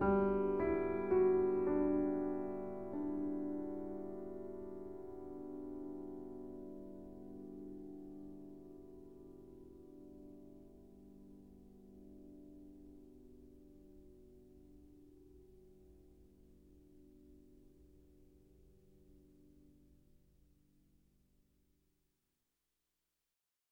you